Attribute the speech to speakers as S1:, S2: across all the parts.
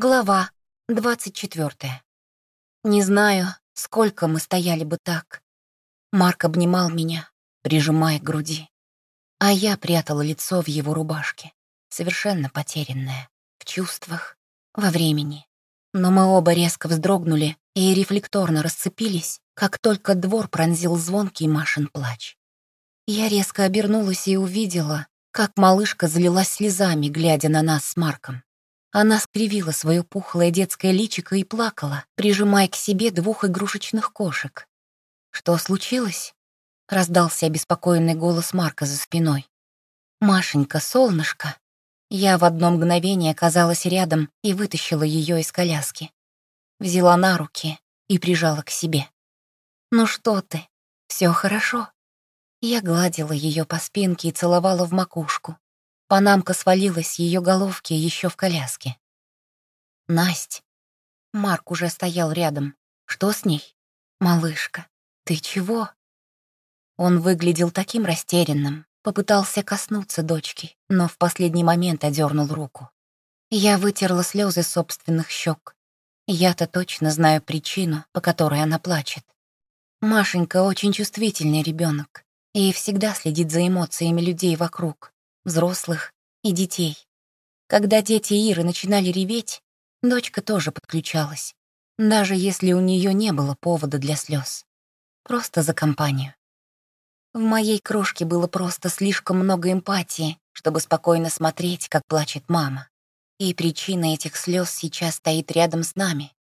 S1: Глава 24. Не знаю, сколько мы стояли бы так. Марк обнимал меня, прижимая к груди. А я прятала лицо в его рубашке, совершенно потерянное, в чувствах, во времени. Но мы оба резко вздрогнули и рефлекторно расцепились, как только двор пронзил звонкий Машин плач. Я резко обернулась и увидела, как малышка залилась слезами, глядя на нас с Марком. Она скривила свое пухлое детское личико и плакала, прижимая к себе двух игрушечных кошек. «Что случилось?» — раздался обеспокоенный голос Марка за спиной. «Машенька, солнышко!» Я в одно мгновение оказалась рядом и вытащила ее из коляски. Взяла на руки и прижала к себе. «Ну что ты? Все хорошо?» Я гладила ее по спинке и целовала в макушку. Панамка свалилась с ее головки еще в коляске. «Насть!» Марк уже стоял рядом. «Что с ней?» «Малышка, ты чего?» Он выглядел таким растерянным, попытался коснуться дочки, но в последний момент одернул руку. Я вытерла слезы собственных щек. Я-то точно знаю причину, по которой она плачет. Машенька очень чувствительный ребенок и всегда следит за эмоциями людей вокруг взрослых и детей. Когда дети Иры начинали реветь, дочка тоже подключалась, даже если у нее не было повода для слез. Просто за компанию. В моей крошке было просто слишком много эмпатии, чтобы спокойно смотреть, как плачет мама. И причина этих слез сейчас стоит рядом с нами.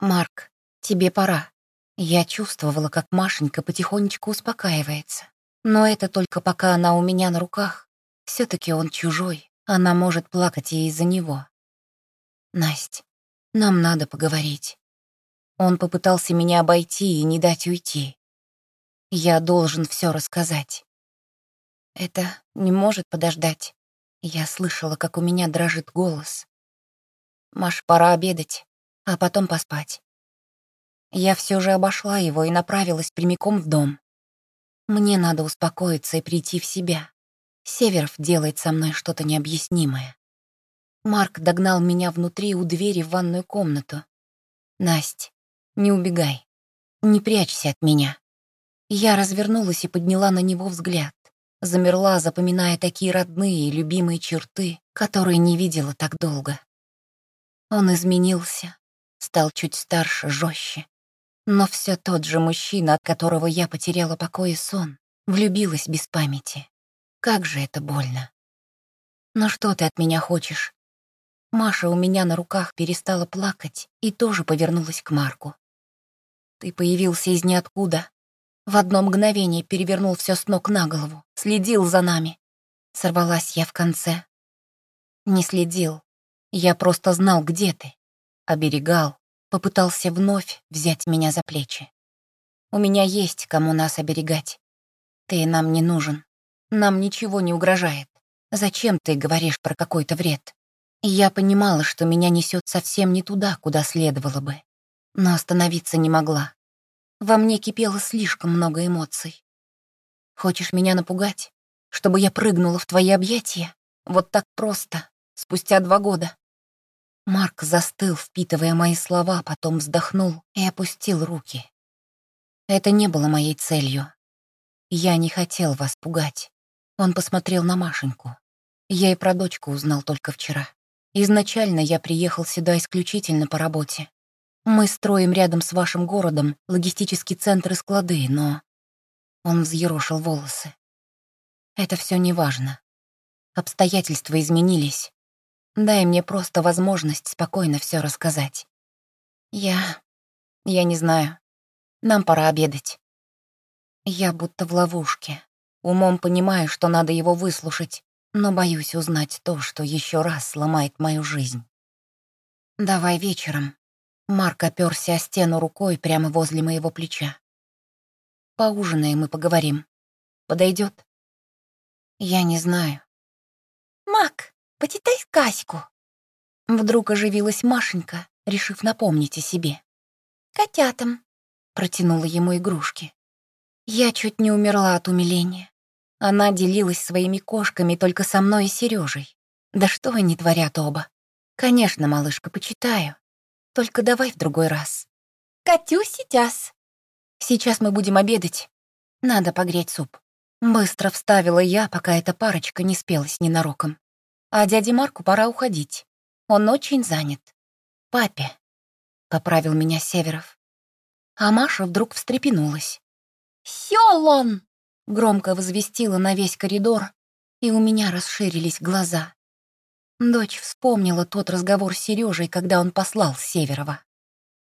S1: «Марк, тебе пора». Я чувствовала, как Машенька потихонечку успокаивается. Но это только пока она у меня на руках. Все таки он чужой, она может плакать и из-за него. Насть, нам надо поговорить. Он попытался меня обойти и не дать уйти. Я должен все рассказать. Это не может подождать. Я слышала, как у меня дрожит голос. Маш, пора обедать, а потом поспать. Я все же обошла его и направилась прямиком в дом. Мне надо успокоиться и прийти в себя. Северов делает со мной что-то необъяснимое. Марк догнал меня внутри у двери в ванную комнату. «Насть, не убегай. Не прячься от меня». Я развернулась и подняла на него взгляд. Замерла, запоминая такие родные и любимые черты, которые не видела так долго. Он изменился, стал чуть старше, жестче. Но все тот же мужчина, от которого я потеряла покой и сон, влюбилась без памяти. Как же это больно. Но что ты от меня хочешь? Маша у меня на руках перестала плакать и тоже повернулась к Марку. Ты появился из ниоткуда. В одно мгновение перевернул все с ног на голову, следил за нами. Сорвалась я в конце. Не следил. Я просто знал, где ты. Оберегал. Попытался вновь взять меня за плечи. У меня есть кому нас оберегать. Ты нам не нужен. Нам ничего не угрожает. Зачем ты говоришь про какой-то вред? Я понимала, что меня несет совсем не туда, куда следовало бы. Но остановиться не могла. Во мне кипело слишком много эмоций. Хочешь меня напугать? Чтобы я прыгнула в твои объятия? Вот так просто, спустя два года. Марк застыл, впитывая мои слова, потом вздохнул и опустил руки. Это не было моей целью. Я не хотел вас пугать. Он посмотрел на Машеньку. Я и про дочку узнал только вчера. Изначально я приехал сюда исключительно по работе. Мы строим рядом с вашим городом логистический центр и склады, но... Он взъерошил волосы. Это все не важно. Обстоятельства изменились. Дай мне просто возможность спокойно все рассказать. Я... я не знаю. Нам пора обедать. Я будто в ловушке. Умом понимаю, что надо его выслушать, но боюсь узнать то, что еще раз сломает мою жизнь. «Давай вечером». Марк оперся о стену рукой прямо возле моего плеча. «Поужинаем и поговорим. Подойдет?» «Я не знаю».
S2: «Мак, почитай сказку».
S1: Вдруг оживилась Машенька, решив напомнить о себе.
S2: «Котятам», —
S1: протянула ему игрушки. Я чуть не умерла от умиления. Она делилась своими кошками только со мной и Сережей. Да что они творят оба? «Конечно, малышка, почитаю. Только давай в другой раз».
S2: «Катю сейчас».
S1: «Сейчас мы будем обедать. Надо погреть суп». Быстро вставила я, пока эта парочка не спелась ненароком. А дяде Марку пора уходить. Он очень занят. Папе. Поправил меня Северов. А Маша вдруг встрепенулась.
S2: «Сёлон!»
S1: — громко возвестила на весь коридор, и у меня расширились глаза. Дочь вспомнила тот разговор с Сережей, когда он послал Северова.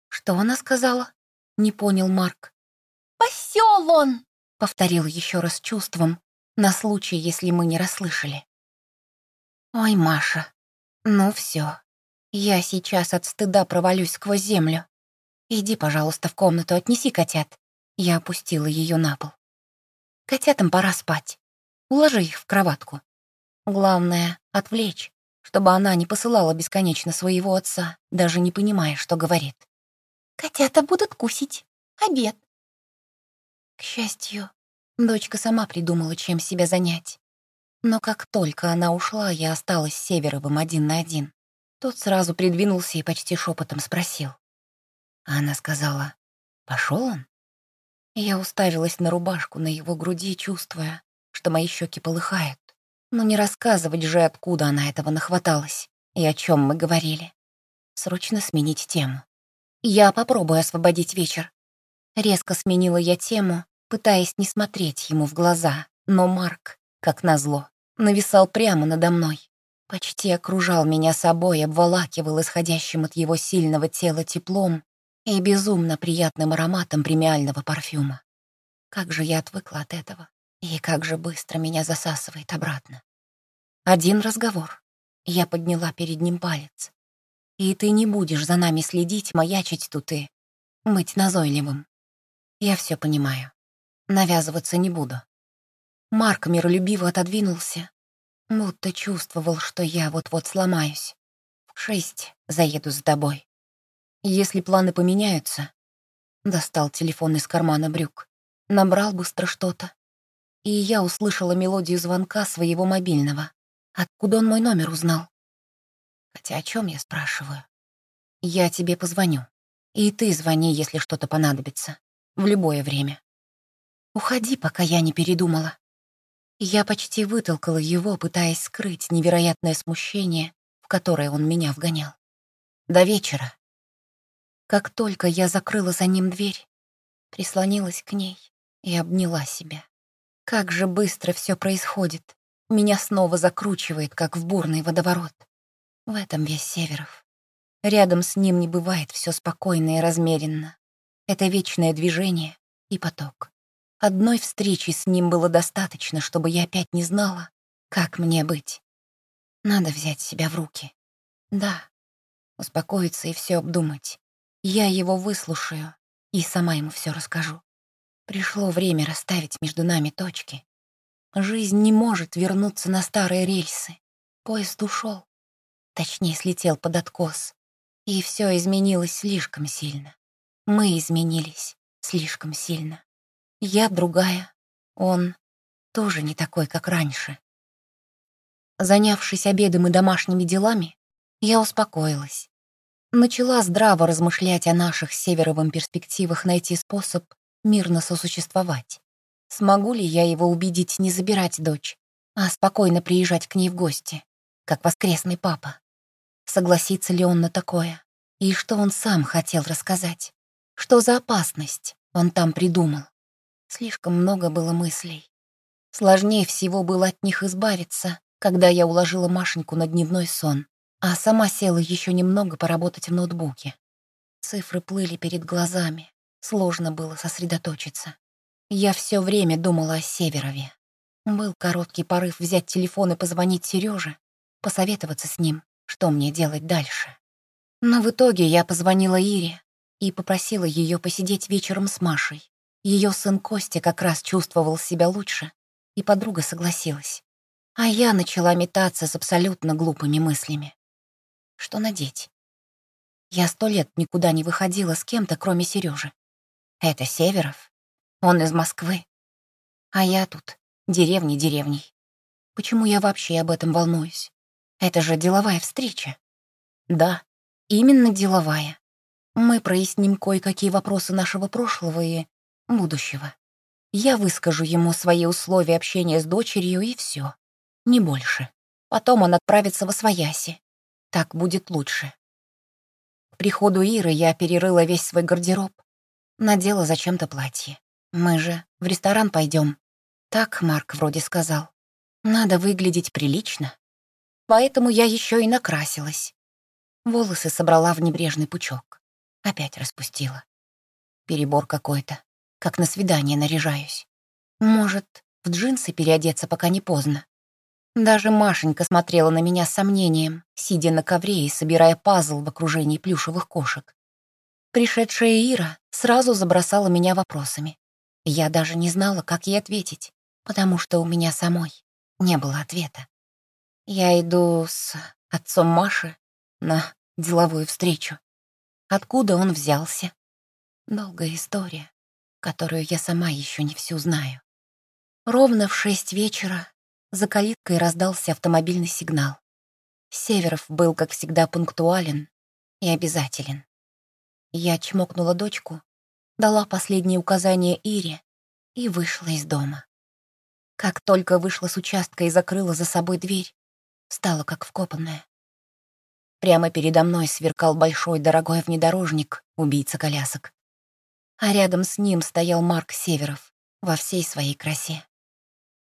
S1: «Что она сказала?» — не понял Марк.
S2: «Посёлон!»
S1: — повторил еще раз чувством, на случай, если мы не расслышали. «Ой, Маша, ну все, я сейчас от стыда провалюсь сквозь землю. Иди, пожалуйста, в комнату, отнеси котят». Я опустила ее на пол. «Котятам пора спать. Уложи их в кроватку. Главное — отвлечь, чтобы она не посылала бесконечно своего отца, даже не понимая, что говорит.
S2: «Котята будут кусить. Обед».
S1: К счастью, дочка сама придумала, чем себя занять. Но как только она ушла, я осталась с Северовым один на один. Тот сразу придвинулся и почти шепотом спросил. А она сказала, пошел он? Я уставилась на рубашку на его груди, чувствуя, что мои щеки полыхают. Но не рассказывать же, откуда она этого нахваталась и о чем мы говорили. Срочно сменить тему. Я попробую освободить вечер. Резко сменила я тему, пытаясь не смотреть ему в глаза, но Марк, как назло, нависал прямо надо мной. Почти окружал меня собой, обволакивал исходящим от его сильного тела теплом и безумно приятным ароматом премиального парфюма. Как же я отвыкла от этого, и как же быстро меня засасывает обратно. Один разговор. Я подняла перед ним палец. И ты не будешь за нами следить, маячить тут и быть назойливым. Я все понимаю. Навязываться не буду. Марк миролюбиво отодвинулся, будто чувствовал, что я вот-вот сломаюсь. В шесть заеду с тобой. Если планы поменяются... Достал телефон из кармана брюк, набрал быстро что-то. И я услышала мелодию звонка своего мобильного. Откуда он мой номер узнал? Хотя о чем я спрашиваю? Я тебе позвоню. И ты звони, если что-то понадобится в любое время. Уходи, пока я не передумала. Я почти вытолкала его, пытаясь скрыть невероятное смущение, в которое он меня вгонял. До вечера. Как только я закрыла за ним дверь, прислонилась к ней и обняла себя. Как же быстро все происходит. Меня снова закручивает, как в бурный водоворот. В этом весь Северов. Рядом с ним не бывает все спокойно и размеренно. Это вечное движение и поток. Одной встречи с ним было достаточно, чтобы я опять не знала, как мне быть. Надо взять себя в руки. Да, успокоиться и все обдумать. Я его выслушаю и сама ему все расскажу. Пришло время расставить между нами точки. Жизнь не может вернуться на старые рельсы. Поезд ушел. Точнее, слетел под откос. И все изменилось слишком сильно. Мы изменились слишком сильно. Я другая, он тоже не такой, как раньше. Занявшись обедом и домашними делами, я успокоилась. Начала здраво размышлять о наших Северовым перспективах найти способ мирно сосуществовать. Смогу ли я его убедить не забирать дочь, а спокойно приезжать к ней в гости, как воскресный папа? Согласится ли он на такое? И что он сам хотел рассказать? Что за опасность он там придумал? Слишком много было мыслей. Сложнее всего было от них избавиться, когда я уложила Машеньку на дневной сон, а сама села еще немного поработать в ноутбуке. Цифры плыли перед глазами, сложно было сосредоточиться. Я все время думала о Северове. Был короткий порыв взять телефон и позвонить Сереже, посоветоваться с ним, что мне делать дальше. Но в итоге я позвонила Ире, и попросила ее посидеть вечером с Машей. Ее сын Костя как раз чувствовал себя лучше, и подруга согласилась. А я начала метаться с абсолютно глупыми мыслями. Что надеть? Я сто лет никуда не выходила с кем-то, кроме Сережи. Это Северов. Он из Москвы. А я тут, деревни деревней. Почему я вообще об этом волнуюсь? Это же деловая встреча. Да, именно деловая. Мы проясним кое-какие вопросы нашего прошлого и будущего. Я выскажу ему свои условия общения с дочерью и все. Не больше. Потом он отправится во свояси. Так будет лучше. К приходу Иры я перерыла весь свой гардероб. Надела зачем-то платье. Мы же в ресторан пойдем. Так Марк вроде сказал. Надо выглядеть прилично. Поэтому я еще и накрасилась. Волосы собрала в небрежный пучок. Опять распустила. Перебор какой-то. Как на свидание наряжаюсь. Может, в джинсы переодеться, пока не поздно. Даже Машенька смотрела на меня с сомнением, сидя на ковре и собирая пазл в окружении плюшевых кошек. Пришедшая Ира сразу забросала меня вопросами. Я даже не знала, как ей ответить, потому что у меня самой не было ответа. Я иду с отцом Маши на деловую встречу. Откуда он взялся? Долгая история, которую я сама еще не всю знаю. Ровно в шесть вечера за калиткой раздался автомобильный сигнал. Северов был, как всегда, пунктуален и обязателен. Я чмокнула дочку, дала последние указания Ире и вышла из дома. Как только вышла с участка и закрыла за собой дверь, стала как вкопанная. Прямо передо мной сверкал большой дорогой внедорожник, убийца колясок. А рядом с ним стоял Марк Северов во всей своей красе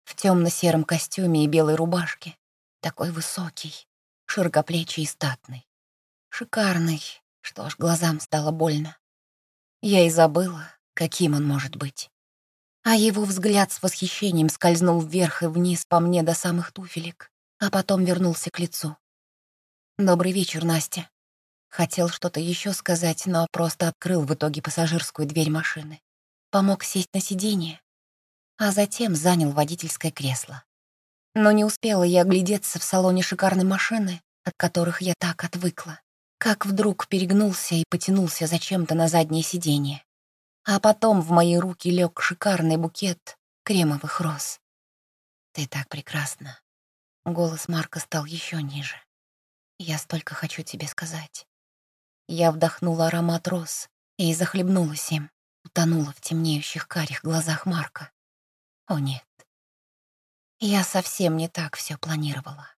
S1: в темно-сером костюме и белой рубашке, такой высокий, широкоплечий и статный. Шикарный, что аж глазам стало больно. Я и забыла, каким он может быть. А его взгляд с восхищением скользнул вверх и вниз по мне до самых туфелек, а потом вернулся к лицу. «Добрый вечер, Настя». Хотел что-то еще сказать, но просто открыл в итоге пассажирскую дверь машины. Помог сесть на сиденье, а затем занял водительское кресло. Но не успела я оглядеться в салоне шикарной машины, от которых я так отвыкла, как вдруг перегнулся и потянулся зачем-то на заднее сиденье. А потом в мои руки лег шикарный букет кремовых роз. «Ты так прекрасна». Голос Марка стал еще ниже. «Я столько хочу тебе сказать». Я вдохнула аромат роз и захлебнулась им, утонула в темнеющих карих глазах Марка. О нет. Я совсем не так все планировала.